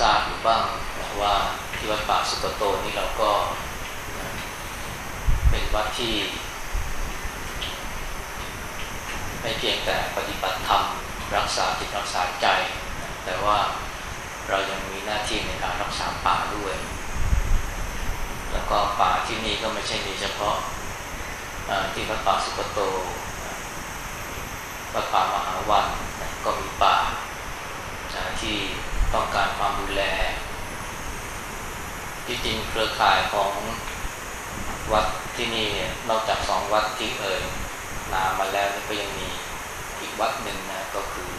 ทราบอยู่บ้างนะว่าที่วัดป่าสุกโตนี่เราก็เป็นวัดที่ ไม่เพียงแต่ปฏิบัติธรรมรักษาจิตรักษาใจ แต่ว่าเรายังมีหน้าที่ในการรักษาป่าด้วย แล้วก็ป่าที่นี่ก็ไม่ใช่มีเฉพาะที่วัดป่าสุกโตวัดป่ามหาวันก็มีป่าที่ ต้องการความดูแล ที่จริงเครือข่ายของวัดที่นี่นอกจากสองวัดที่เอ่ยนามมาแล้วก็ยังมีอีกวัดหนึ่งนะก็คือ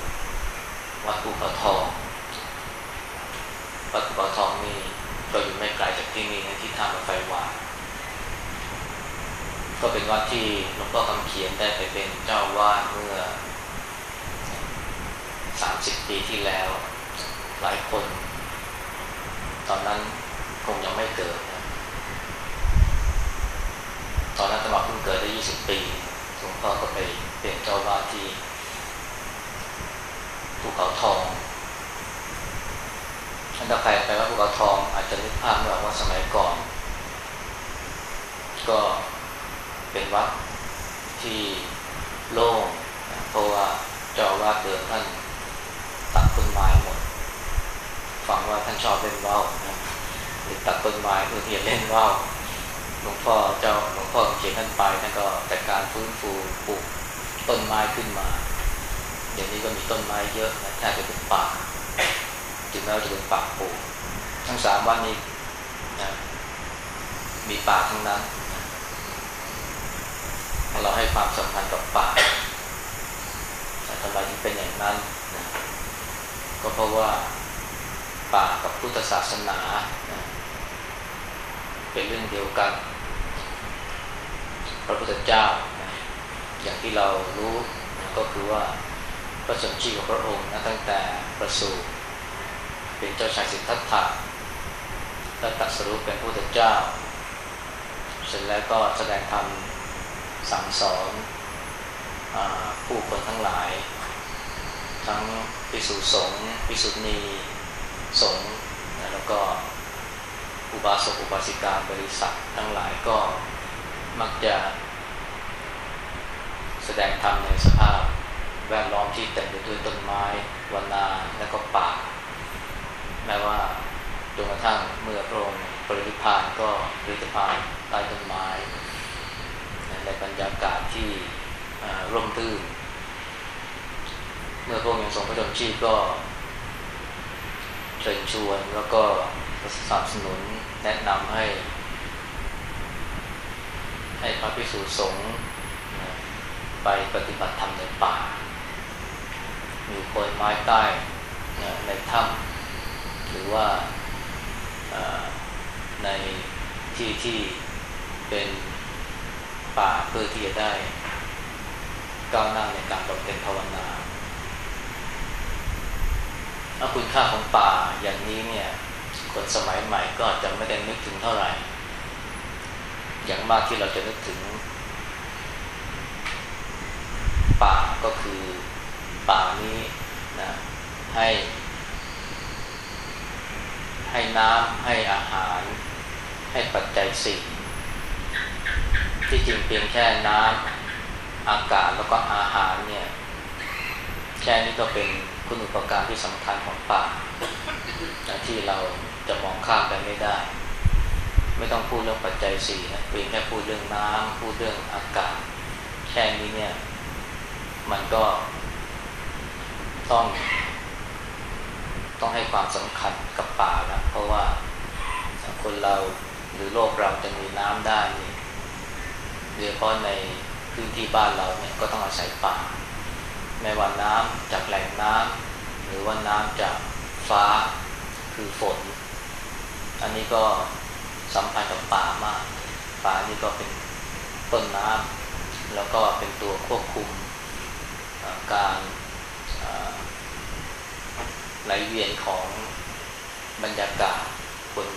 วัดภูเขาทองวัดภูเขาทองนี่ก็อยู่ไม่ไกลจากที่นี่นะที่ทางรถไฟหวานก็เป็นวัดที่หลวงพ่อคำเขียนได้ไปเป็นเจ้าวาดเมื่อสามสิบปีที่แล้ว หลายคน ตอนนั้นคงยังไม่เกิดนะตอนนั้นตมาเพิ่งเกิดได้ยี่สิบปีหลวงพ่อก็ไปเป็นเจ้าวาดที่ภูเขาทองถ้าใครไปว่าภูเขาทอง อาจจะนึกภาพไม่ออกว่าสมัยก่อน ก็เป็นวัดที่โล่งเพราะว่าเจ้าวาดเดิมท่านตัดต้นไม้หมด ฟังว่าท่านชอบเล่นว่าวนะหรือตัดต้นไม้เพื่อที่จะเล่นว่าวหลวงพ่อเจ้าหลวงพ่อเขียนท่านไปท่านก็จัดการฟื้นฟูปลูกต้นไม้ขึ้นมาเดี๋ยวนี้ก็มีต้นไม้เยอะนะแทบจะเป็นป่าถึงแม้จะเป็นป่าปลูกทั้งสามวันนี้นะมีป่าทั้งนั้น เราให้ความสำคัญกับป่าทำไมถึงเป็นอย่างนั้นนะก็เพราะว่า ป่ากับพุทธศาสนา เป็นเรื่องเดียวกัน พระพุทธเจ้า อย่างที่เรารู้ก็คือว่าพระสมชีของพระองค์นะตั้งแต่ประสูติเป็นเจ้าชายสิทธัตถะแล้วตัดสรุปเป็นพระพุทธเจ้า เสร็จแล้วก็แสดงธรรมสั่งสอนอผู้คนทั้งหลาย ทั้งพิสุสงฆ์พิสุณี สงฆ์แล้วก็อุบาสกอุบาสิกาบริษัททั้งหลายก็มักจะ แสดงธรรมในสภาพแวดล้อมที่เต็มไปด้วยต้นไม้วนาและก็ป่า แม้ว่าจนกระทั่งเมื่อพระองค์ปรินิพานก็ปรินิพานใต้ต้นไม้ในบรรยากาศที่ร่มรื่น เมื่อพระองค์ยังทรงพระชนชีพก็ ชิญชวนแล้วก็สนับสนุนแนะนำให้ ให้พระภิกษุสงฆ์ไปปฏิบัติธรรมในป่ามีโคนไม้ใต้ในถ้ำหรือว่าในที่ที่เป็นป่าเพื่อที่จะได้ก้าวหน้าในการบำเพ็ญภาวนา ถ้าคุณค่าของป่าอย่างนี้เนี่ยคนสมัยใหม่ก็จะไม่ได้นึกถึงเท่าไหร่ อย่างมากที่เราจะนึกถึง ป่าก็คือป่านี้นะให้ ให้น้ำให้อาหาร ให้ปัจจัยสี่งที่จริงเพียงแค่น้ำอากาศแล้วก็อาหารเนี่ยแค่นี้ก็เป็น คุณอุปการที่สำคัญของป่าที่เราจะมองข้ามไปไม่ได้ ไม่ต้องพูดเรื่องปัจจัยสี่นะเพียงแค่พูดเรื่องน้ำพูดเรื่องอากาศแค่นี้เนี่ย มันก็ต้อง ต้องให้ความสำคัญกับป่านะเพราะว่าคนเราหรือโลกเราจะมีน้ำได้เนี่โดยเฉพาะในพื้นที่บ้านเราเนี่ยก็ต้องอาศัยป่า ไม่ว่าน้ำจากแหล่งน้ำหรือว่าน้ำจากฟ้าคือฝน อันนี้ก็สัมพันธ์กับป่ามาก ป่านี่ก็เป็นต้นน้ำแล้วก็เป็นตัวควบคุมการไหลเวียนของบรรยากาศคน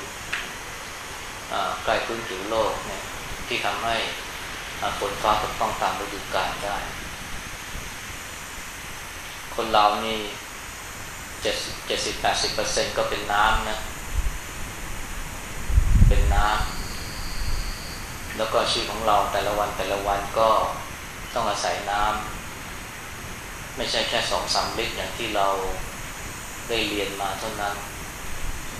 ใกล้พื้นผิวโลกเนี่ยที่ทำให้ฝนฟ้าตกต้องตามฤดูกาลได้ คนเรานี่เจ็ดเจ็ดสิบแปดสิบเปอร์เซ็นก็เป็นน้ำนะ เป็นน้ำ แล้วก็ชีวิตของเราแต่ละวันแต่ละวันก็ต้องอาศัยน้ำ ไม่ใช่แค่สองสามลิตรอย่างที่เราได้เรียนมาเท่านั้น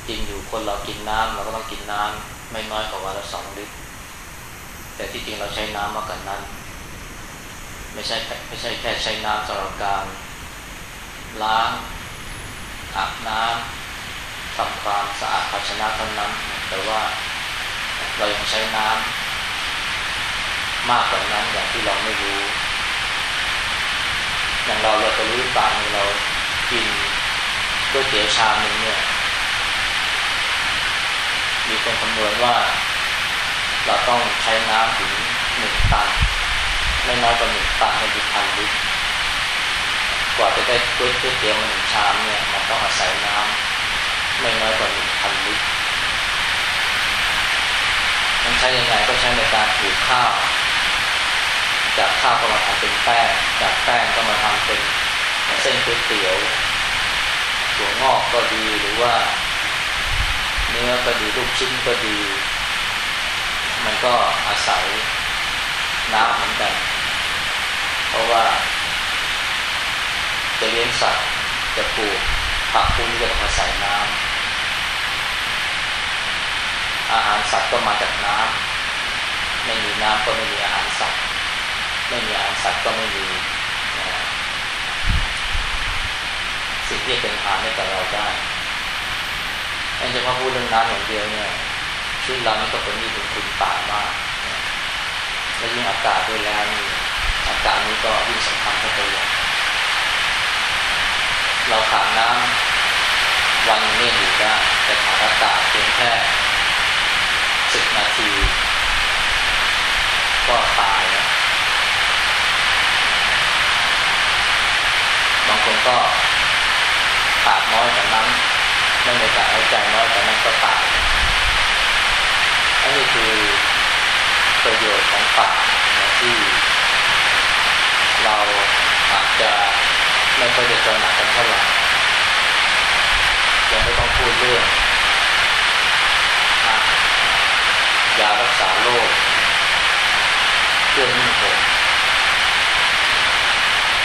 จริงอยู่คนเรากินน้ำเราก็ต้องกินน้ำไม่น้อยกว่าวันละสองลิตร แต่ที่จริงเราใช้น้ำมากกว่านั้น ไม่ใช่ไม่ใช่แค่ใช้น้ำสำหรับการ ล้างอาบน้ำทำความสะอาดภาชนะเท่านั้นแต่ว่าเรายังใช้น้ำมากกว่านั้นอย่างที่เราไม่รู้ อย่างเราเราจะรู้ป่าเรากินก๋วยเตี๋ยวชามหนึ่งเนี่ย มีคนคำนวณว่า เราต้องใช้น้ำถึงหนึ่งตัน ไม่น้อยกว่าหนึ่งตันในดิพันลิตร ว่าจะได้ก๋วยเตี๋ยวมาหนึ่งชามเนี่ยมันต้องอาศัยน้ำไม่น้อยกว่าหนึ่งพันลิตรมันใช้ยังไงก็ใช้ในการถูข้าว จากข้าวก็มาทำเป็นแป้ง จากแป้งก็มาทำเป็นเส้นก๋วยเตี๋ยวถั่วงอกก็ดีหรือว่า เนื้อก็ดีลูกชิ้นก็ดี มันก็อาศัยน้ำเหมือนกัน เพราะว่า จะเลี้ยงสัตว์จะปลูกผักพวกนี้ก็ต้องอาศัยน้ำอาหารสัตว์ก็มาจากน้ำไม่มีน้ำก็ไม่มีอาหารสัตว์ ไม่มีอาหารสัตว์ก็ไม่มีสิ่งที่เป็นอาหารให้กับเราได้อันจะมาพูดเรื่องน้ำอย่างเดียวเนี่ยชีวิตเรานี่ก็เป็นมีเป็นคุณป่ามาก และยิ่งอากาศด้วยแล้วนี่อากาศนี้ก็ยิ่งสำคัญเข้าไปใหญ่ เราขาดน้ำวันนึงอยู่ได้แต่ขาดอากาศเพียงแค่สิบนาที ก็ตายนะบางคนก็ขาดน้อยแต่นั้นไม่มีการหายใจน้อยแต่นั้นก็ตายอันนี้คือประโยชน์ของป่าที่เราอาจจะ ไม่ค่อยจะจระหนักกันเท่าไหร่ยังไม่ต้องพูดเรื่องยารักษาโรคเครื่องนิ่งห่ม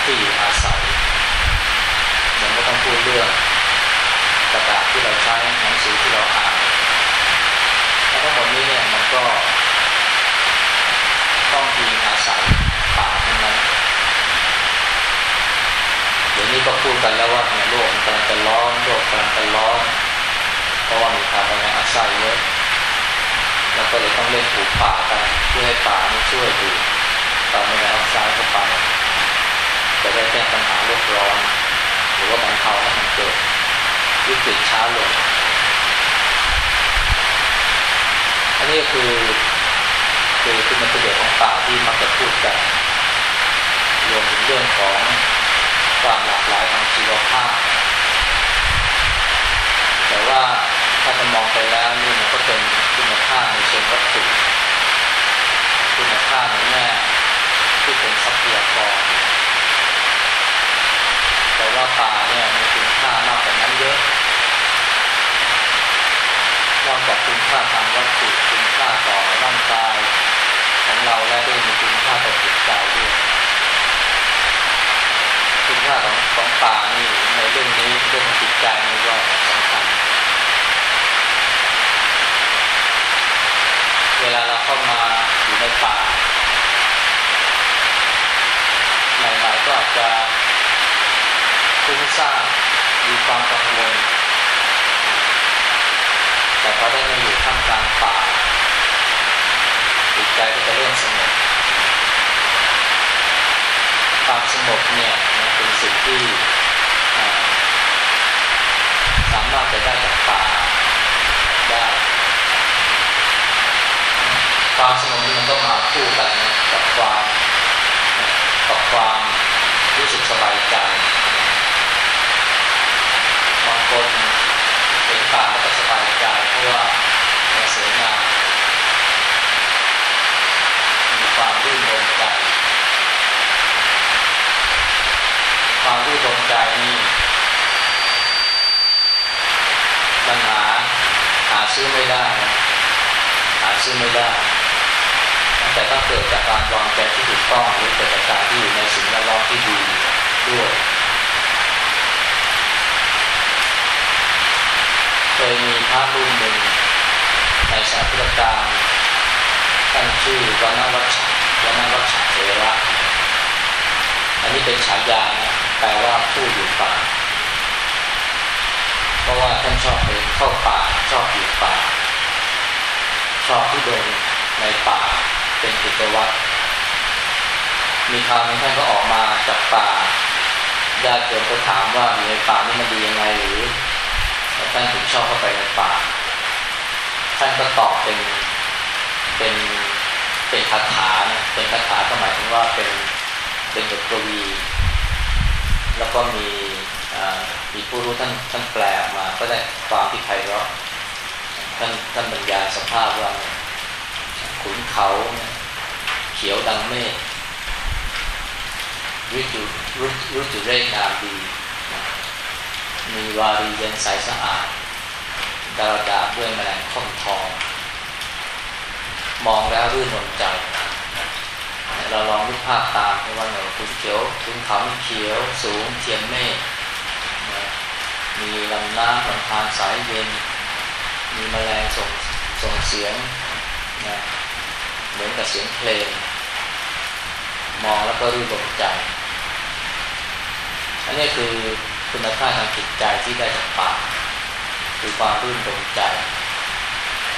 ที่อยู่อาศัยยังไม่ต้องพูดเรื่องกระดาษที่เราใช้หนังสือที่เราอ่านแล้วทั้งหมดนี้เนี่ยมันก็ ต้องมีอาศัยป่าทั้งนั้นเดี๋ยวนี้ก็พูดกันแล้วว่าเนี่ยโลกมันกำลังจะร้อนโลกกำลังจะร้อนเพราะว่ามีคาร์บอนไดออกไซด์เยอะแล้วก็เลยต้องเล่นปลูกป่ากันเพื่อให้ป่านี่ช่วยดูคาร์บอนไดออกไซด์เข้าไปจะได้แก้ปัญหาโลกร้อน หรือว่าบรรเทาให้มันเกิดวิกฤตช้าลงอันนี้คือคือคือมันประโยชน์ของป่าที่มักจะพูดกันรวมถึงเรื่องของความหลากหลายทางชีวภาพ แต่ว่า ถ้าจะมองไปแล้วนี่มันก็เป็นคุณค่าในเชิงวัตถุคุณค่าในแง่ที่เป็นทรัพยากรแต่ว่าป่าเนี่ยมีคุณค่ามากกว่านั้นเยอะนอกจากคุณค่าทางวัตถุคุณค่าต่อร่างกายของเราและด้วยมีคุณค่าต่อจิตใจด้วยคุณค่าของของป่านี่ในเรื่องนี้เรื่องจิตใจนี่ก็สำคัญ เข้ามาอยู่ในป่าใหม่ๆก็อาจจะฟุ้งซ่านมีความกังวลแต่พอได้มาอยู่ท่ามกลางป่าจิตใจก็จะเริ่มสงบความสงบเนี่ยเป็นสิ่งที่สามารถจะได้จากป่าได้ ความสงบนี่มันก็มาคู่กันนะกับความกับความรู้สึกสบายใจบางคนเห็นป่าแล้วก็สบายใจเพราะว่าสวยงามมีความรื่นรมใจความรื่นรมใจนี่ปัญหาหาซื้อไม่ได้นะหาซื้อไม่ได้ แต่ต้องเกิดจากการวางใจที่ถูกต้องหรือเกิดจากการที่อยู่ในสิ่งแวดล้อมที่ดีด้วยเคยมีพระรุ่นหนึ่งในสายพุทธการตั้งชื่อวันนวัชวันนวัชเถระอันนี้เป็นฉายานะแปลว่าผู้อยู่ป่า เพราะว่าท่านชอบไปเข้าป่าชอบอยู่ป่า ชอบที่เดินในป่า เป็นกิจวัตรมีคราวนึงท่านก็ออกมาจากป่าญาติโยมก็ถามว่าอยู่ในป่านี่มันดียังไงหรือท่านถึงชอบเข้าไปในป่า ท่านก็ตอบเป็นเป็นเป็นคาถานะเป็นคาถาก็หมายถึงว่าเป็นเป็นบทกวี แล้วก็มีมีผู้รู้ท่านท่านแปลออกมา ก็ได้ความที่ไพเราะท่านท่านบรรยายสภาพว่า ขุนเขา เขียวดังเมฆรุจุรุรุจุเรศงามดี มีวารีเย็นใสสะอาดดารดาด้วยแมลงค่อมทอง มองแล้วรื่นรมใจ เราลองนึกภาพตามว่าหนูขุนเขียวขุนเขาเขียวสูงเทียมเมฆมีลำน้ำลำธารสายเย็น มีแมลงส่งส่งเสียง นะเหมือนกับเสียงเพลง มองแล้วก็รื่นรมใจ อันนี้คือคุณค่าทางจิตใจที่ได้จากป่าคือความรื่นรมใจ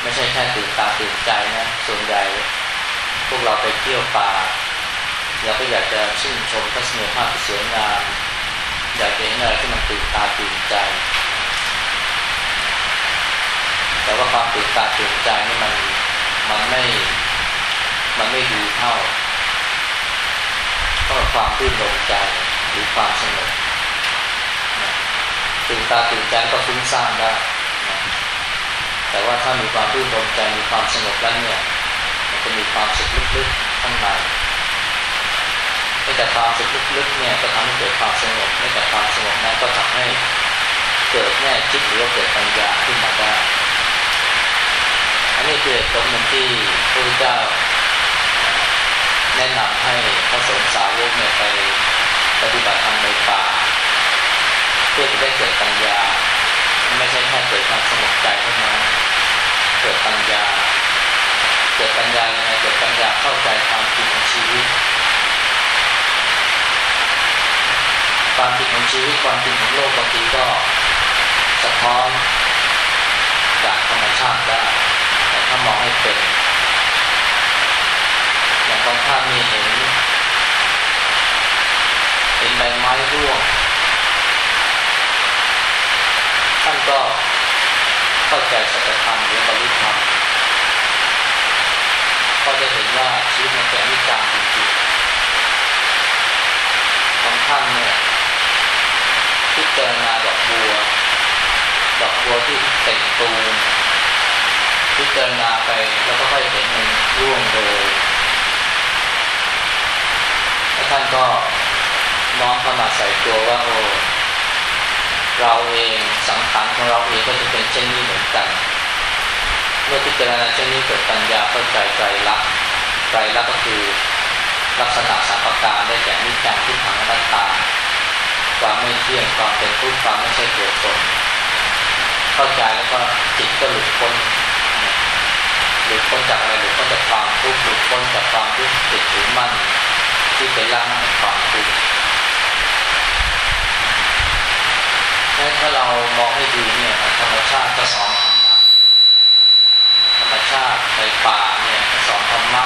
ไม่ใช่แค่ตื่นตาตื่นใจนะ ส่วนใหญ่พวกเราไปเที่ยวป่าเราก็อยากจะชื่นชมทัศนียภาพที่สวยงามอยากเห็นอะไรที่มันตื่นตาตื่นใจ แต่ว่าความตื่นตาตื่นใจนี่มัน มันไม่ มันไม่ดีเท่าเท่าความตื่นรมใจหรือความสงบตื่นตาตื่นใจก็ฟุ้งซ่านได้แต่ว่าถ้ามีความตื่นรมใจมีความสงบแล้วเนี่ย มันจะมีความสุขลึกๆข้างในแต่ความสุขลึกๆเนี่ยก็ทำให้เกิดความสงบไม่แต่ความสงบนั้นก็ทำให้เกิดแง่คิดหรือว่าเกิดปัญญาขึ้นมาได้ อันนี้คือเหตุผลหนึ่งที่พระพุทธเจ้าแนะนำให้พระสงฆ์สาวกเนี่ยไปปฏิบัติธรรมในป่า เพื่อจะได้เกิดปัญญา ไม่ใช่แค่เกิดความสงบใจเท่านั้นเกิดปัญญา เกิดปัญญายังไงเกิดปัญญาเข้าใจความจริงของชีวิต ความจริงของชีวิตความจริงของโลกบางทีก็สะท้อนจากธรรมชาติได้ ถ้ามองให้เป็นอย่างบางท่านมีเห็นเห็นใบไม้ร่วงท่านก็เข้าใจสัจธรรมหรือบรรลุธรรมก็จะเห็นว่าชีวิตมันเป็นอนิจจังจริงๆบางท่านเนี่ยพิจารณาดอกบัว ดอกบัวที่เต่งตูม พิจารณาไปแล้วก็ค่อยเห็นมันร่วงโรยแล้วท่านก็น้อมเข้ามาใส่ตัวว่าโอ้เราเองสังขารของเราเองก็จะเป็นเช่นนี้เหมือนกัน เมื่อพิจารณาเช่นนี้เกิดปัญญาเข้าใจใจรักใจรักก็คือลักษณะสามประการได้แก่นิจังทุกขังนัตตา ความไม่เที่ยงความเป็นทุกข์ความไม่ใช่ตัวตนเข้าใจแล้วก็จิตก็หลุดพ้น หลุดพ้นจากอะไรหลุดพ้นจากความทุกข์หลุดพ้นจากความทุกข์ติดถือมั่นที่เป็นร่างของความทุกข์ถ้าเรามองให้ดีเนี่ยธรรมชาติก็สอนธรรมะธรรมชาติในป่าเนี่ยสอนธรรมะ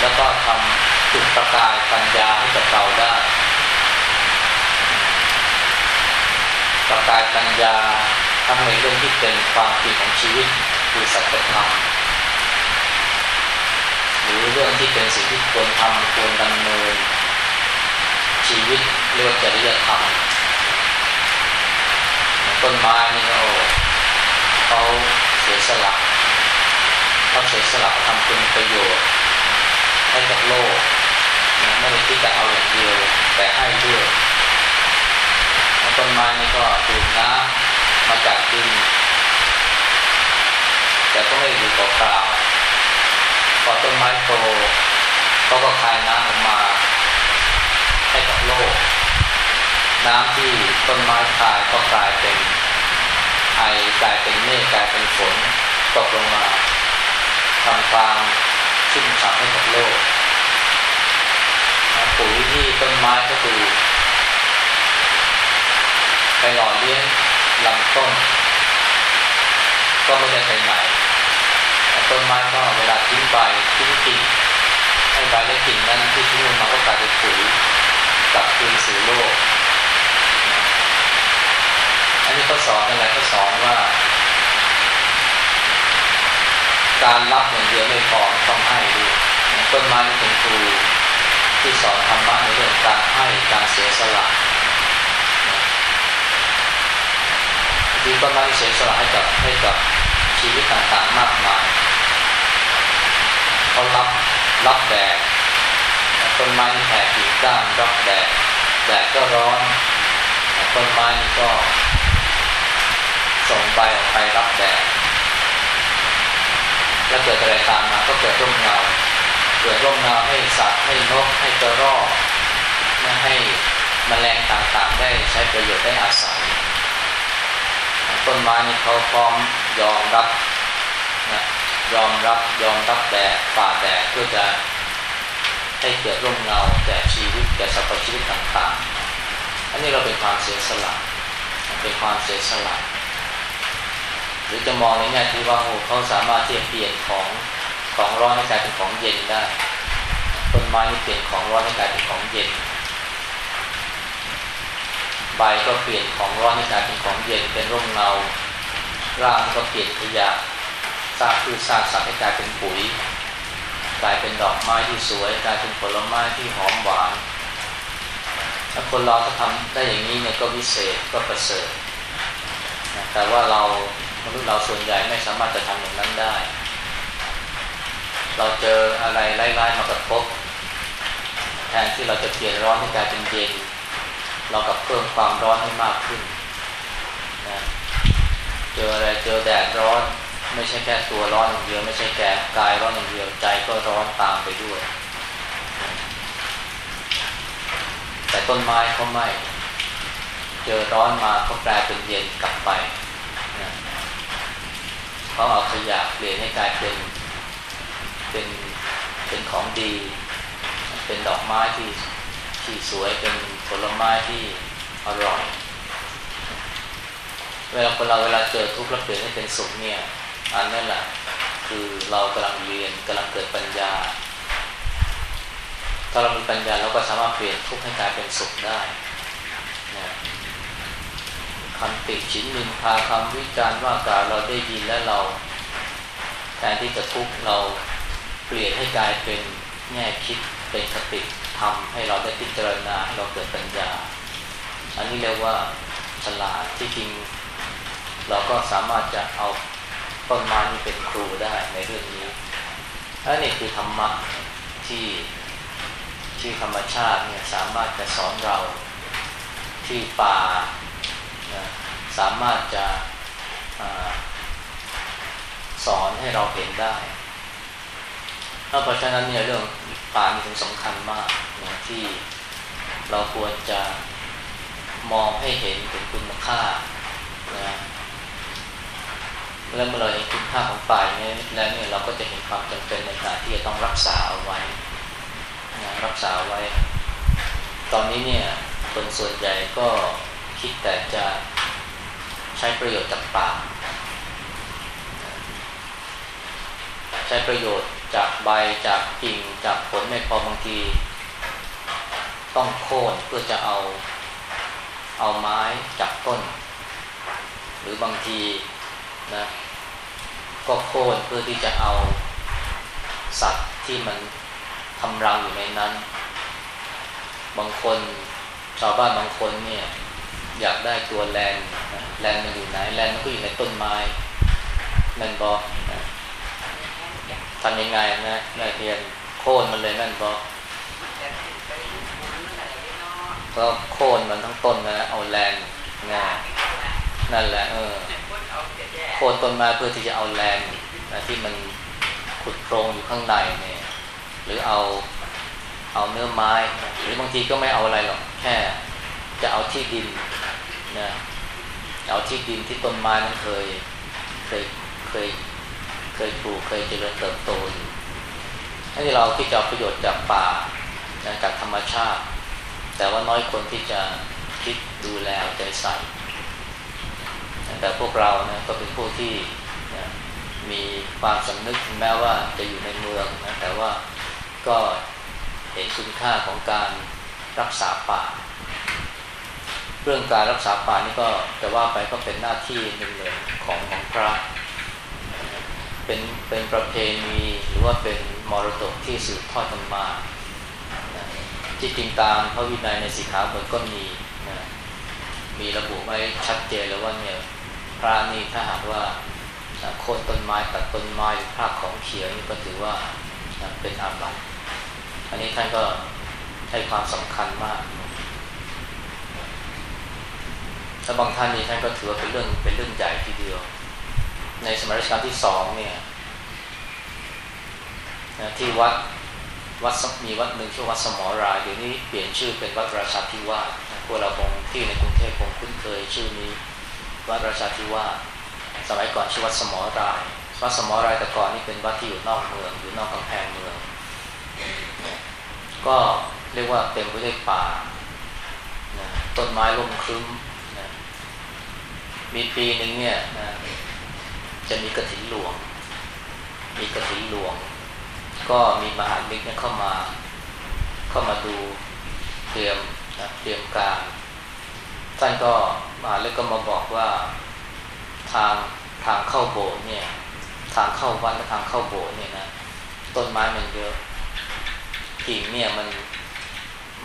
แล้วก็ทำจุดประกายปัญญาให้กับเราได้ประกายปัญญา ทั้งในเรื่องที่เป็นความจริงของชีวิตคือสัจธรรมหรือเรื่องที่เป็นสิ่งที่ควรทำควรดำเนิน ชีวิตเรียกว่าจริยธรรมต้นไม้นี่เขาเขาเสียสละเขาเสียสละทำเป็นประโยชน์ให้กับโลกไม่ได้คิดจะเอาอย่างเดียวแต่ให้ด้วยต้นไม้นี่ก็ดูดน้ำ มาจากดิน แต่ก็ไม่ดูเปล่าพอต้นไม้โตเขาก็คายน้ำออกมาให้กับโลก น้ำที่ต้นไม้คายก็กลายเป็นไอกลายเป็นเมฆกลายเป็นฝนตกลงมาทำความชุ่มฉ่ำให้กับโลกปุ๋ยที่ต้นไม้ก็คือไปหล่อเลี้ยงลำต้น ก็ไม่ได้ไปไหนต้นไม้ก็เวลาทิ้ง ใบทิ้งกิ่งให้ใบและกิ่งนั้นที่ทิ้งลงมาก็กลายเป็นปุ๋ยกลับคืนสู่โลก อันนี้ก็สอนอะไรก็สอนว่า การรับอย่างเดียวไม่พอต้องให้ด้วยต้นไม้เป็นครูที่สอนธรรมะในเรื่องการให้การเสียสละที่ต้นไม้เสียสละให้กับให้กับชีวิตต่างๆมากมาย เขารับรับแดดต้นไม้แผ่กิ่งก้านรับแดดแดดก็ร้อนต้นไม้ก็ส่งใบออกไปรับแดดแล้วเกิดอะไรตามมาก็เกิดร่มเงาเกิดร่มเงาให้สัตว์ให้นกให้กระรอกม่ให้มแมลงต่างๆ ได้ใช้ประโยชน์ได้อาศัย ต้นไม้นี่เขาพร้อมยอมรับ ยอมรับยอมรับแดดฝ่าแดดเพื่อจะให้เกิดร่มเงาแก่ชีวิตแก่สรรพชีวิตต่างๆ อันนี้เราเป็นความเสียสละเป็นความเสียสละหรือจะมองในแง่ที่ว่าโอ้เขาสามารถที่จะเปลี่ยนของของร้อนให้กลายเป็นของเย็นได้ต้นไม้นี่เปลี่ยนของร้อนให้กลายเป็นของเย็นใบก็เปลี่ยนของร้อนให้กลายเป็นของเย็นเป็นร่มเงารากก็เปลี่ยนขยะ ซากพืชซากสัตว์ให้กลายเป็นปุ๋ย กลายเป็นดอกไม้ที่สวย กลายเป็นผลไม้ที่หอมหวานถ้าคนเราถ้าทำได้อย่างนี้เนี่ยก็วิเศษก็ประเสริฐแต่ว่าเรามนุษย์เราส่วนใหญ่ไม่สามารถจะทำอย่างนั้นได้ เราเจออะไรไล่ๆมากระทบแทนที่เราจะเปลี่ยนร้อนให้กลายเป็นเย็น เรากับเพิ่มความร้อนให้มากขึ้นนะเจออะไรเจอแดดร้อน ไม่ใช่แค่ตัวร้อนอย่างเดียว ไม่ใช่แก่กายร้อนอย่างเดียวใจก็ร้อนตามไปด้วย แต่ต้นไม้เขาไม่ เจอร้อนมาเขาแปลเป็นเย็นกลับไปเขาเอาขยะเปลี่ยนให้กลายเป็นเป็นเป็นของดี เป็นดอกไม้ที่ที่สวยเป็นผลไม้ที่อร่อย เวลาคนเราเวลาเจอทุกข์แล้วเปลี่ยนให้เป็นสุขเนี่ย อันนั้นแหละคือเรากำลังเรียนกำลังเกิดปัญญา ถ้าเรามีปัญญาเราก็สามารถเปลี่ยนทุกข์ให้กลายเป็นสุขได้นะคำติชินนินพาคำวิจารณ์ว่ากล่าวเราได้ยินและเราแทนที่จะทุกข์เราเปลี่ยนให้กลายเป็นแง่คิดเป็นคติทำให้เราได้พิจารณาให้เราเกิดปัญญา อันนี้เรียกว่าฉลาดที่จริง เราก็สามารถจะเอา ต้นไม้นี้เป็นครูได้ในเรื่องนี้อันนี้คือธรรมะที่ที่ธรรมชาติเนี่ยสามารถจะสอนเราที่ป่านะสามารถจะอสอนให้เราเห็นได้เพราะฉะนั้นเนี่ยเรื่องป่ามีถึงสำคัญมากนะที่เราควรจะมองให้เห็นถึงคุณค่านะ แล้วเมื่อเราเห็นคุณค่าของป่าเนี่ยแล้วเนี่ยเราก็จะเห็นความจำเป็นในการที่จะต้องรักษาเอาไว้นะรักษาไว้ ตอนนี้เนี่ยคนส่วนใหญ่ก็คิดแต่จะใช้ประโยชน์จากป่า ใช้ประโยชน์จากใบจากกิ่งจากผลไม่พอบางที ต้องโค่นเพื่อจะเอาเอาไม้จากต้น หรือบางที นะก็โค่นเพื่อที่จะเอาสัตว์ที่มันทำรังอยู่ในนั้น บางคนชาวบ้านบางคนเนี่ยอยากได้ตัวแลนแลนมันอยู่ไหนแลนมันก็อยู่ในต้นไม้นั่นบอกทำยังไงนะนายเพียนโค่นมันเลยนั่นบอกก็โค่นมันทั้งต้นนะเอาแลนงานั่นแหละเออ โคนต้นไม้เพื่อที่จะเอาแลนนะที่มันขุดโพรงอยู่ข้างในเนี่ย หรือเอาเอาเนื้อไม้นะหรือบางทีก็ไม่เอาอะไรหรอกแค่จะเอาที่ดินนะเอาที่ดินที่ต้นไม้นั้นเคยเคยเคยเคยปลูกเคยเจริญเติบโตอยู่ให้เราที่จะประโยชน์จากป่าจากธรรมชาติ แต่ว่าน้อยคนที่จะคิดดูแลใจใส่ แต่พวกเรานะก็เป็นผู้ที่นะมีความสำนึกถึงแม้ว่าจะอยู่ในเมืองนะแต่ว่าก็เห็นคุณค่าของการรักษาป่า เรื่องการรักษาป่านี่ก็จะว่าไปก็เป็นหน้าที่หนึ่งเลยของของพระ เป็นเป็นประเพณีหรือว่าเป็นมรดกที่สืบทอดกันมาที่จริงตามพระวินัยในสีขาบทก็มีนะมีระบุไว้ชัดเจนแล้วว่าเนี่ย พระนี่ถ้าหากว่าโค่นต้นไม้ตัดต้นไม้หรือพรากของเขียวนี่ก็ถือว่าเป็นอาบัติอันนี้ท่านก็ให้ความสำคัญมากถ้าบางท่านนี่ท่านก็ถือว่าเป็นเรื่องเป็นเรื่องใหญ่ทีเดียว ในสมัยรัชกาลที่สองเนี่ยที่วัดวัดมีวัดหนึ่งชื่อวัดสมอรายเดี๋ยวนี้เปลี่ยนชื่อเป็นวัดราชาธิวาสพวกเราคงที่ในกรุงเทพคงคุ้นเคยชื่อนี้ วัดราชาธิวาสสมัยก่อนชื่อวัดสมอราย วัดสมอรายแต่ก่อนนี่เป็นวัดที่อยู่นอกเมืองอยู่นอกกำแพงเมือง ก็เรียกว่าเต็มไปด้วยป่านะต้นไม้ร่มครึ้มนะมีปีหนึ่งเนี่ยนะจะมีกระถินหลวง มีกระถินหลวง ก็มีมหาลิกเนี่ยเข้ามา เข้ามาดูเตรียมนะเตรียมการท่านก็ มหาลิกก็มาบอกว่าทางทางเข้าโบสถ์เนี่ย ทางเข้าวัดและทางเข้าโบสถ์เนี่ยนะต้นไม้มันเยอะกิ่งเนี่ยมัน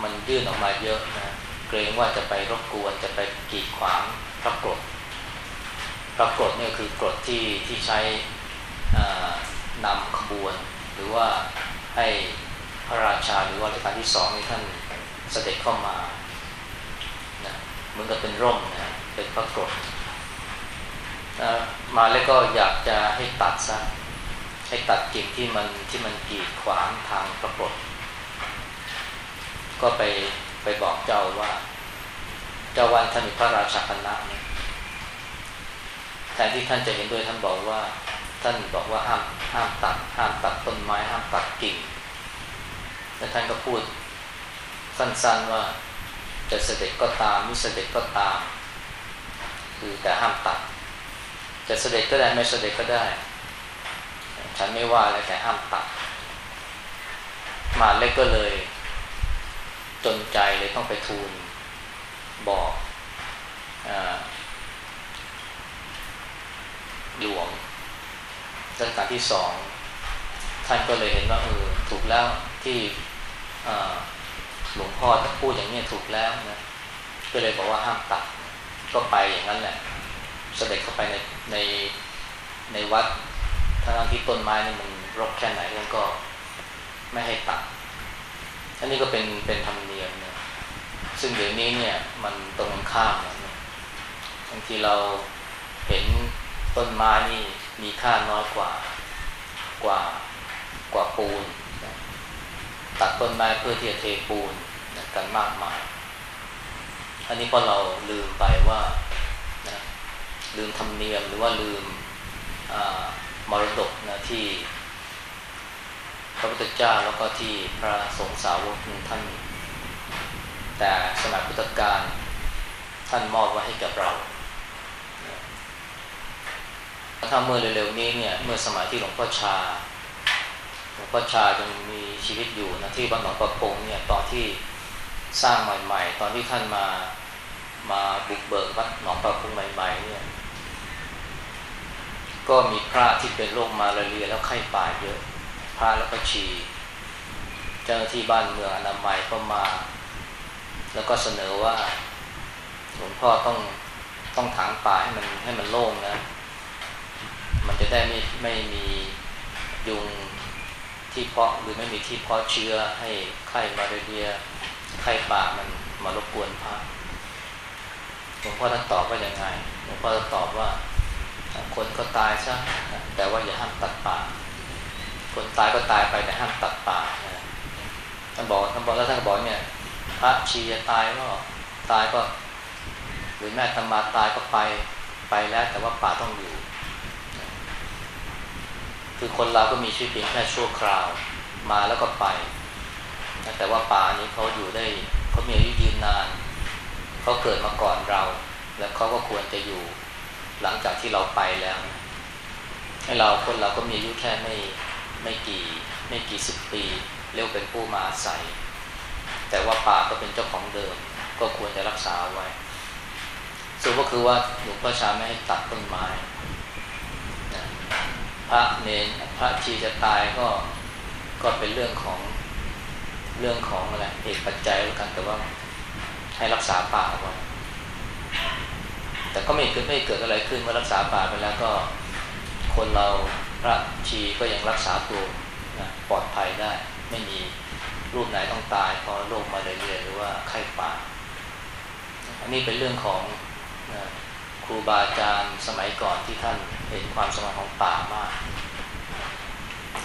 มันยื่นออกมาเยอะนะเกรงว่าจะไปรบกวนจะไปกีดขวางพระกรดพระกรดเนี่ยคือกรดที่ที่ใช้นำขบวน หรือว่าให้พระราชาหรือว่ารัชกาลที่สองนี่ท่านเสด็จเข้ามา มือนกับเป็นร่มนะเป็นพระกรดมาแล้วก็อยากจะให้ตัดซะให้ตัดกิ่งที่มันที่มันกีดขวางทางพระกรดก็ไปไปบอกเจ้าว่า เจ้าวันท่านมีพระราชาคณะเนี่ยแทนที่ท่านจะเห็นด้วยท่านบอกว่า ท่านบอกว่าห้ามห้ามตัดห้ามตัดต้นไม้ ห้ามตัดกิ่ง และท่านก็พูดสั้นๆว่า จะเสด็จก็ตามไม่เสด็จก็ตาม คือแต่ห้ามตัด จะเสด็จก็ได้ไม่เสด็จก็ได้ ฉันไม่ว่าอะไรแต่ห้ามตัด มาเล็กก็เลย จนใจเลยต้องไปทูลบอกหลวงรัชกาลที่สองท่านก็เลยเห็นว่าเออถูกแล้วที่ หลวงพ่อถ้าพูดอย่างนี้ถูกแล้วนะก็เลยบอกว่าห้ามตัดก็ไปอย่างนั้นแหละเสด็จเข้าไปในในในวัดทั้งที่ต้นไม้นี่มันรกแค่ไหนมันก็ไม่ให้ตัดอันนี้ก็เป็นเป็นธรรมเนียมนะซึ่งเดี๋ยวนี้เนี่ยมันตรงข้ามนะบางทีเราเห็นต้นไม้นี่มีค่าน้อยกว่ากว่ากว่าปูน ตัดต้นไม้เพื่อที่จะเทปูน กันมากมาย อันนี้เพราะเราลืมไปว่านะลืมธรรมเนียมหรือว่าลืมมรดกนะที่พระพุทธเจ้าแล้วก็ที่พระสงฆ์สาวกท่าน แต่สมัยพุทธกาลท่านมอบไว้ให้กับเราถ้าเมื่อเร็วๆนี้เนี่ยเมื่อสมัยที่หลวงพ่อชาหลวงพ่อชายังมีชีวิตอยู่นะที่บ้านหนองประพงเนี่ยตอนที่ สร้างใหม่ ๆ ตอนที่ท่านมามาบุกเบิกวัดหนองประพงใหม่ ๆ เนี่ย ก็มีพระที่เป็นโรคมาลาเรียแล้วไข้ป่าเยอะ พระแล้วก็ชี เจ้าหน้าที่บ้านเมืองอนามัยก็มา แล้วก็เสนอว่าหลวงพ่อต้องต้องถางป่าให้มันให้มันโล่งนะ มันจะได้ไม่ไม่มียุงที่เพาะหรือไม่มีที่เพาะเชื้อให้ไข้มาเรีย ไข้ป่ามันมารบกวนพระหลวงพ่อท่านตอบว่ายังไงหลวงพ่อท่านตอบว่า คนก็ตายซะแต่ว่าอย่าห้ามตัดป่า คนตายก็ตายไปแต่ห้ามตัดป่าท่านบอกท่านบอกแล้วท่านบอกเนี่ย พระชีจะตายก็ตายก็ หรือแม่ธรรมาตายก็ไปไปแล้ว แต่ว่าป่าต้องอยู่ คือคนเราก็มีชีวิตเพียงแค่ชั่วคราว มาแล้วก็ไป แต่ว่าป่านี้เขาอยู่ได้เขามีอายุยืนนานเขาเกิดมาก่อนเรา แล้วเขาก็ควรจะอยู่หลังจากที่เราไปแล้ว ให้เราคนเราก็มีอายุแค่ไม่ไม่กี่ไม่กี่สิบปี เรียกเป็นผู้มาอาศัย แต่ว่าป่าก็เป็นเจ้าของเดิม ก็ควรจะรักษาไว้ส่วนก็คือว่าหลวงพ่อชาไม่ให้ตัดต้นไม้พระเนนพระชีจะตายก็ก็เป็นเรื่องของ เรื่องของอะไรเหตุปัจจัยแล้วกันแต่ว่าให้รักษาป่าไว้แต่ก็ไม่เกิดไม่เกิดอะไรขึ้นเมื่อรักษาป่าไปแล้วก็คนเราพระชีก็ยังรักษาตัวนะปลอดภัยได้ ไม่มีรูปไหนต้องตายเพราะโรคมาเรียหรือว่าไข้ป่า อันนี้เป็นเรื่องของนะครูบาอาจารย์สมัยก่อนที่ท่านเห็นความสำคัญของป่ามาก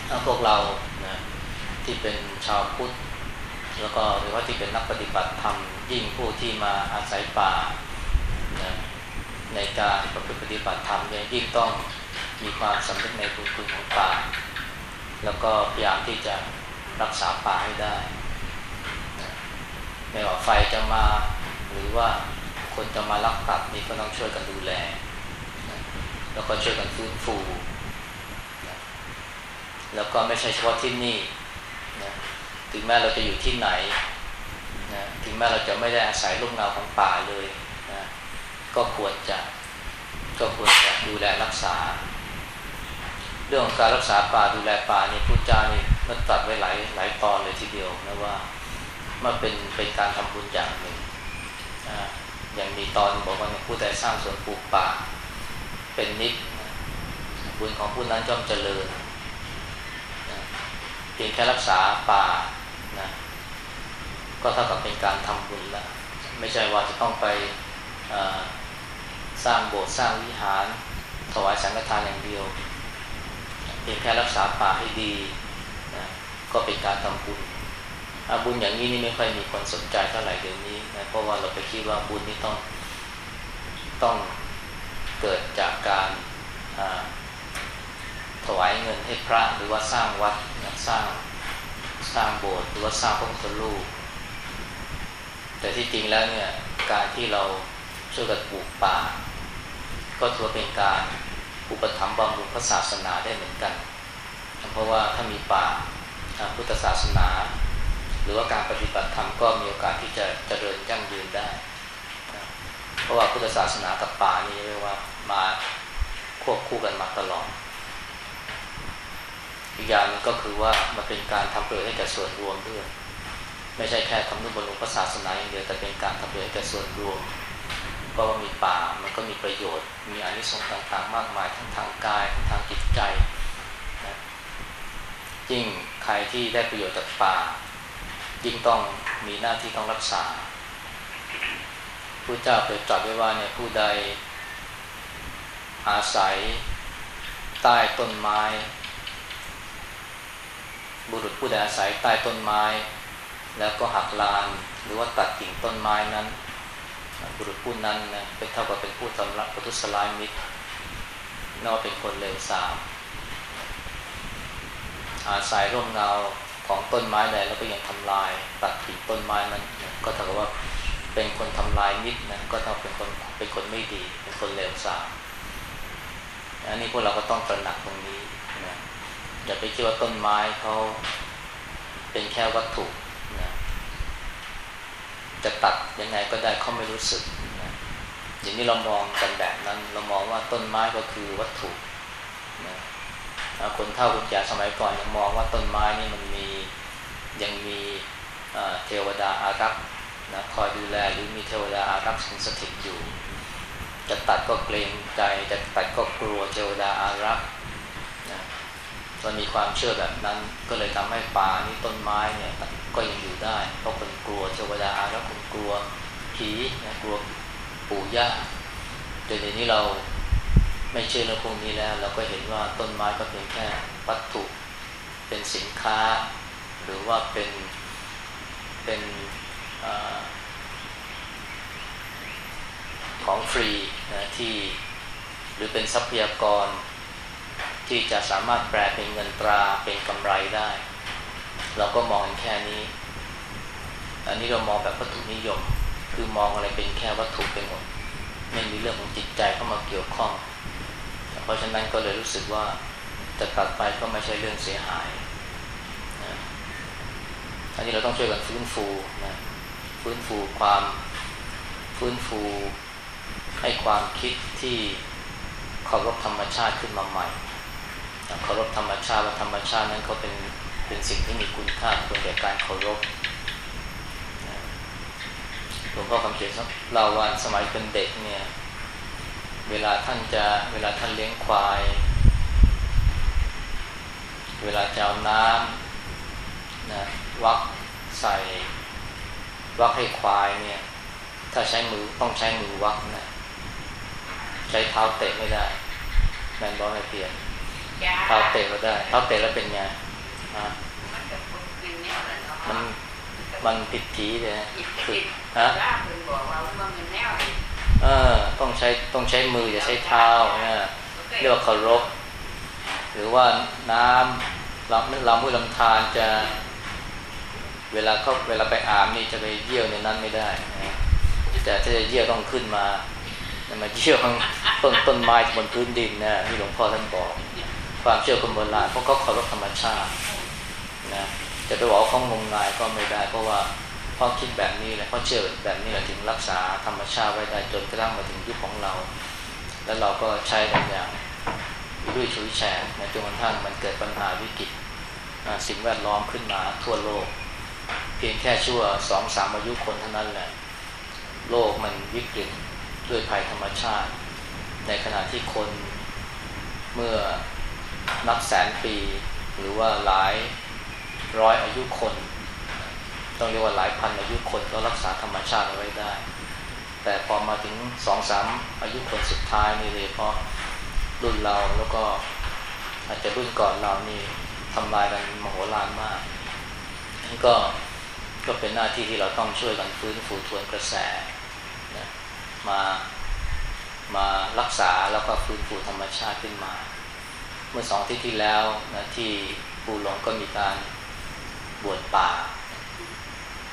ถ้าพวกเรานะที่เป็นชาวพุทธ แล้วก็หรือว่าที่เป็นนักปฏิบัติธรรมยิ่งผู้ที่มาอาศัยป่านะในการประพฤติปฏิบัติธรรมเนี่ยยิ่งต้องมีความสำนึกในคุณคุณของป่า แล้วก็พยายามที่จะรักษาป่าให้ได้ไม่ว่าไฟจะมาหรือว่าคนจะมาลักตัดนี่ก็ต้องช่วยกันดูแล แล้วก็ช่วยกันฟื้นฟู แล้วก็ไม่ใช่เฉพาะที่นี่ ถึงแม้เราจะอยู่ที่ไหนนะถึงแม้เราจะไม่ได้อาศัยร่มเงาของป่าเลยนะก็ควรจะก็ควรจะดูแลรักษา เรื่องของการรักษาป่าดูแลป่านี่พุทธเจ้านี่ก็ตัดไว้หลายหลายตอนเลยทีเดียวนะว่ามันเป็นเป็นการทำบุญอย่างหนึ่งนะอย่างมีตอนบอกว่าผู้ใดสร้างสวนปลูกป่า เป็นนิดบุญของผู้นั้นย่อมเจริญเพียงแค่รักษาป่า ก็เท่ากับเป็นการทำบุญแล้วไม่ใช่ว่าจะต้องไปสร้างโบสถ์สร้างวิหาร ถวายสังฆทานอย่างเดียว เพียงแค่รักษาป่าให้ดีนะก็เป็นการทำบุญบุญอย่างนี้นี่ไม่ค่อยมีคนสนใจเท่าไหร่เดี๋ยวนี้นะเพราะว่าเราไปคิดว่าบุญนี่ต้องต้องเกิดจากการถวายเงินให้พระหรือว่าสร้างวัดสร้างสร้างโบสถ์หรือว่าสร้างพระพุทธรูป แต่ที่จริงแล้วเนี่ยการที่เราช่วยกันปลูกป่า ก็ถือเป็นการอุปถัมภ์บำรุงพระศาสนาได้เหมือนกัน เพราะว่าถ้ามีป่าพุทธศาสนา หรือว่าการปฏิบัติธรรมก็มีโอกาสที่จะเจริญยั่งยืนได้ เพราะว่าพุทธศาสนากับป่านี่เรียกว่ามาควบคู่กันมาตลอดอีกอย่างนึงก็คือว่ามันเป็นการทำประโยชน์ให้แก่ส่วนรวมด้วย ไม่ใช่แค่ทำนุบำรุงพระศาสนาอย่างเดียวแต่เป็นการทำประโยชน์แก่ส่วนรวมเพราะว่ามีป่ามันก็มีประโยชน์ มีอานิสงส์ต่างๆ มากมายทั้งทางกายทั้งทางจิตใจยิ่งใครที่ได้ประโยชน์จากป่ายิ่งต้องมีหน้าที่ต้องรักษาผู้เจ้าเคยตรัสไว้ว่าเนี่ยผู้ใดอาศัยใต้ต้นไม้ บุรุษผู้ใดอาศัยใต้ต้นไม้ แล้วก็หักลานหรือว่าตัดกิ่งต้นไม้นั้น บุรุษผู้นั้นนะเป็นเท่ากับเป็นผู้ทำรักประทุษร้ายมิตรนอกเป็นคนเลวทรามอาศัยร่มเงาของต้นไม้ใดแล้วก็ยังทำลาย ตัดกิ่งต้นไม้นั้นก็เท่ากับว่าเป็นคนทำลายมิตรนะก็ต้องเป็นคนเป็นคนไม่ดี เป็นคนเลวทรามอันนี้พวกเราก็ต้องตระหนักตรงนี้นะอย่าไปคิดว่าต้นไม้เขาเป็นแค่วัตถุ จะตัดยังไงก็ได้เขาไม่รู้สึกนะอย่างนี้เรามองกันแบบนั้น เรามองว่าต้นไม้ก็คือวัตถุนะคนเฒ่าคนแก่สมัยก่อนยังมองว่าต้นไม้นี่มันมียังมีเทวดาอารักษ์นะคอยดูแลหรือมีเทวดาอารักษ์สิงสถิตอยู่ จะตัดก็เกรงใจจะตัดก็กลัวเทวดาอารักษ์นะมันมีความเชื่อแบบนั้นก็เลยทำให้ป่านี่ต้นไม้เนี่ย ก็ยังอยู่ได้ เพราะคนกลัวเทวดาอารักษ์คนกลัวผีนะกลัวปู่ย่าแต่เดี๋ยวนี้เราไม่เชื่อเรื่องพวกนี้แล้ว เราก็เห็นว่าต้นไม้ก็เป็นแค่วัตถุเป็นสินค้า หรือว่าเป็นเป็นอของฟรีนะที่หรือเป็นทรัพยากรที่จะสามารถแปลเป็นเงินตราเป็นกำไรได้ เราก็มองแค่นี้ อันนี้เรามองแบบวัตถุนิยม คือมองอะไรเป็นแค่วัตถุไปหมด ไม่มีเรื่องของจิตใจเข้ามาเกี่ยวข้อง เพราะฉะนั้นก็เลยรู้สึกว่าจะตัดไปก็ไม่ใช่เรื่องเสียหายนะอันนี้เราต้องช่วยกันฟื้นฟูนะฟื้นฟูความฟื้นฟูให้ความคิดที่เคารพธรรมชาติขึ้นมาใหม่เคารพธรรมชาติว่าธรรมชาตินั้นเขาเป็น เป็นสิ่งที่มีคุณค่าควรแก่การเคารพหลวงพ่อคำเขียนเราวันสมัยเป็นเด็กเนี่ย เวลาท่านจะเวลาท่านเลี้ยงควาย เวลาจะเอาน้ำนะวักใส่วักให้ควายเนี่ย ถ้าใช้มือต้องใช้มือวักนะใช้เท้าเตะไม่ได้แมนบอลไม่เปลี่ยนเท้าเตะก็ได้เท้าเตะแล้วเป็นไงอะ มันมันผิดผีเลยคือฮะเออต้องใช้ต้องใช้มืออย่าใช้เท้าเนี่ยเรียกว่าเคารพหรือว่าน้ำลำลำห้วยลำธารจะ เวลาเขาเวลาไปอาบนี่จะไปเยี่ยวในนั้นไม่ได้นะแต่ถ้าจะเยี่ยวต้องขึ้นมามาเยี่ยวข้างต้นต้นไม้บนพื้นดินนะที่หลวงพ่อท่านบอก ความเชื่อคนโบราณเพราะเขาเคารพธรรมชาติ นะจะไปบอกเขางมงายก็ไม่ได้เพราะว่าพราะคิดแบบนี้แหละเพราะเชื่อแบบนี้แหละถึงรักษาธรรมชาติไว้ได้จนกระทั่งมาถึงยุคของเรา แล้วเราก็ใช้กันอย่างด้วยชุยแฉกนะจนกระทั่งมันเกิดปัญหาวิกฤตสิ่งแวดล้อมขึ้นมาทั่วโลก เพียงแค่ชั่วสองสามอายุคนเท่านั้นแหละ โลกมันวิกฤตด้วยภัยธรรมชาติ ในขณะที่คนเมื่อนับแสนปี หรือว่าหลาย ร้อยอายุคน ต้องเรียกว่าหลายพันอายุคนก็รักษาธรรมชาติเอาไว้ได้ แต่พอมาถึงสองสามอายุคนสุดท้ายนี่เลยเพราะรุ่นเราแล้วก็อาจจะรุ่นก่อนเรานี่ทำลายกันมโหฬารมากนี่ก็ก็เป็นหน้าที่ที่เราต้องช่วยกันฟื้นฟูทวนกระแสนะมามารักษาแล้วก็ฟื้นฟูธรรมชาติขึ้นมา เมื่อสองที่ที่แล้วนะที่ปูหลงก็มีการ บวชป่า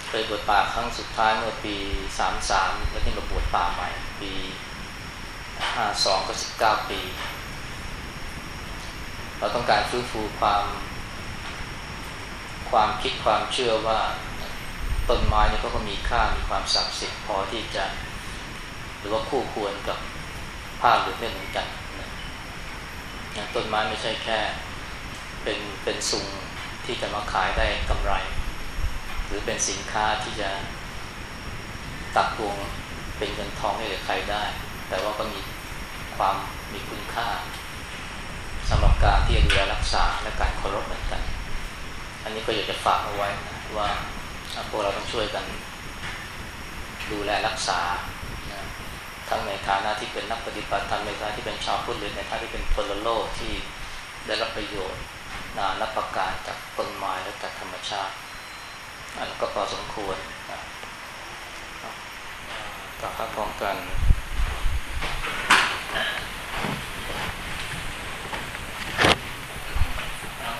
เคยบวชป่าครั้งสุดท้ายเมื่อปีสามสามแล้วที่มาบวชป่าใหม่ ปีห้าสองก็สิบเก้าปี เราต้องการฟื้นฟูความความคิดความเชื่อว่าต้นไม้นี่ก็มีค่ามีความศักดิ์สิทธิ์พอที่จะ หรือว่าคู่ควรกับภาพหรือเรื่องเหมือนกันนะต้นไม้ไม่ใช่แค่ เป็นเป็นสุง ที่จะมาขายได้กำไร หรือเป็นสินค้าที่จะตักตวงเป็นเงินทองให้กับใครได้ แต่ว่าก็มีความมีคุณค่าสำหรับการที่จะดูแลรักษาและการเคารพเหมือนกัน อันนี้ก็อยากจะฝากเอาไว้นะว่าพวกเราต้องช่วยกัน ดูแลรักษานะทั้งในฐานะที่เป็นนักปฏิบัติธรรมในฐานะที่เป็นชาวพุทธหรือในฐานะที่เป็นพลโลกที่ได้รับประโยชน์ นารับประการจากต้นไม้และจากธรรมชาติอันก็พอสมควรต่อครับพร้อมกัน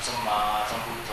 สมาสมุทโธ